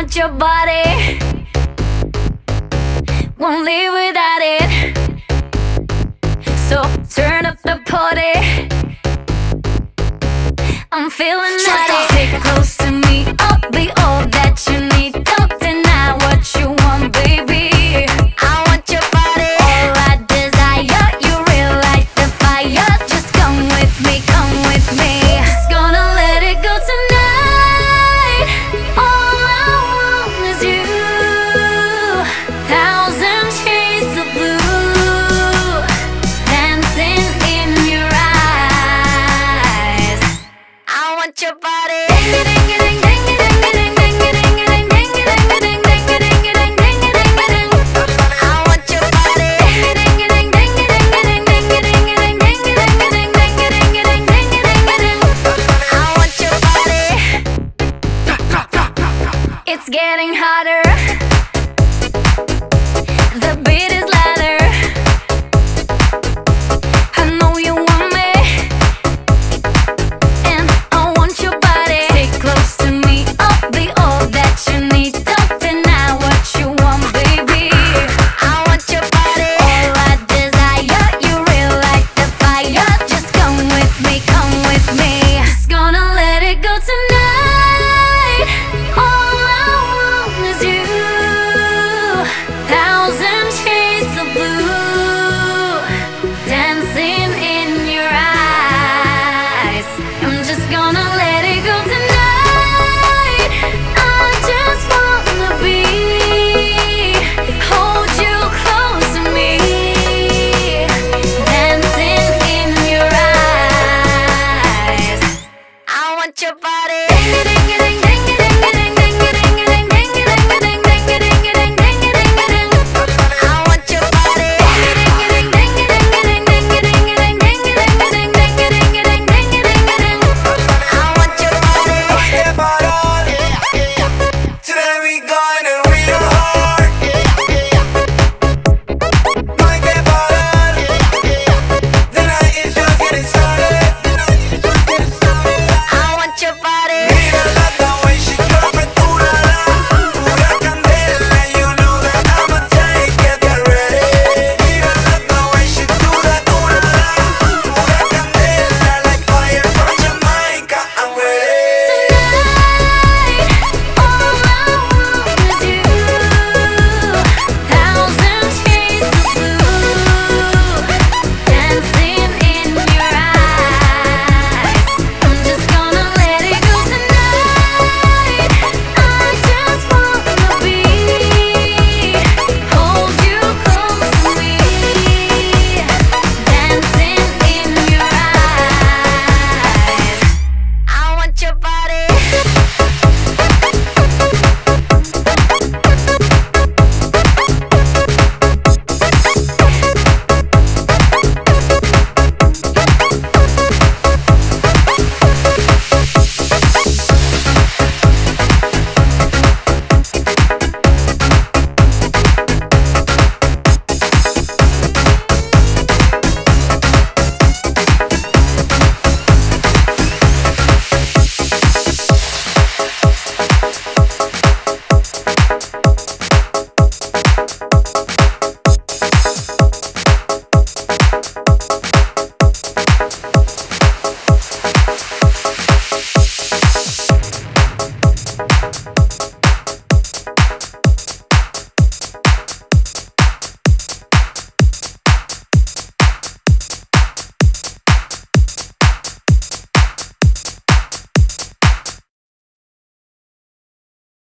want your body. Won't live without it. So turn up the party. I'm feeling naughty. Stay close to me. I'll be all that you need. getting hotter. want your body. We going to